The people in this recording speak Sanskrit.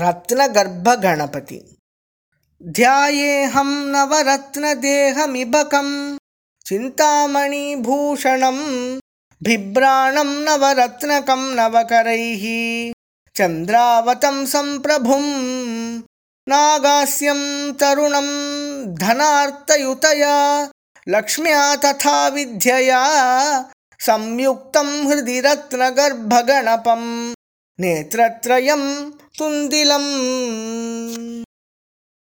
रत्नगर्भगणपति। ध्यायेऽहं नवरत्नदेहमिबकं चिन्तामणिभूषणं बिभ्राणं नवरत्नकं नवकरैः चन्द्रावतं सम्प्रभुं नागास्यं तरुणं धनार्तयुतया लक्ष्म्या तथा विद्यया संयुक्तं हृदि रत्नगर्भगणपम् नेत्रत्रयं துந்திலம்.